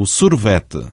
o sorvete